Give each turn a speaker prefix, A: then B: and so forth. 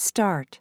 A: Start.